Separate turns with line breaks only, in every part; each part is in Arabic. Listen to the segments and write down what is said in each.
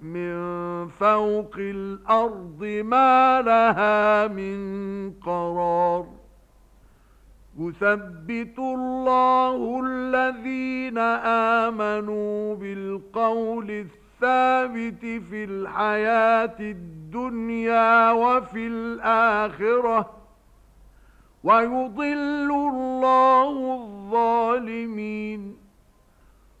مِنْ فَوْقِ الْأَرْضِ مَا لَهَا مِنْ قَرَارٍ. يُثَبِّتُ اللَّهُ الَّذِينَ آمَنُوا بِالْقَوْلِ الثَّابِتِ فِي الْحَيَاةِ الدُّنْيَا وَفِي الْآخِرَةِ. وَيُضِلُّ اللَّهُ الظَّالِمِينَ.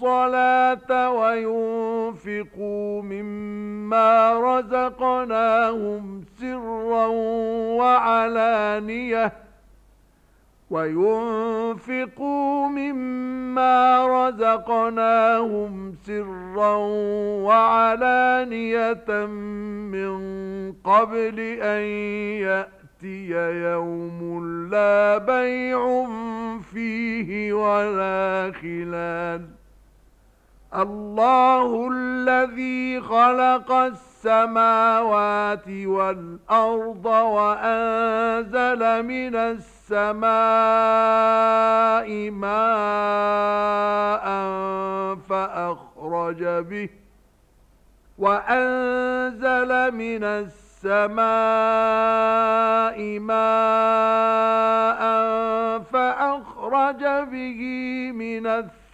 الصلاة وينفقوا مما رزقناهم سرا وعلانية وينفقوا مما رزقناهم سرا وعلانية من قبل أن يأتي يَأْتِيَ يَوْمٌ لَّا بَيْعٌ فِيهِ وَلَا خِلَالٌ الله الذي خلق السماوات والأرض وأنزل من السماء ماء فأخرج به وأنزل من السماء ماء فأخرج به من الثمرات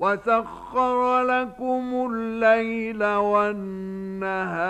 وَسَخَّرَ لَكُمُ اللَّيْلَ وَالنَّهَارَ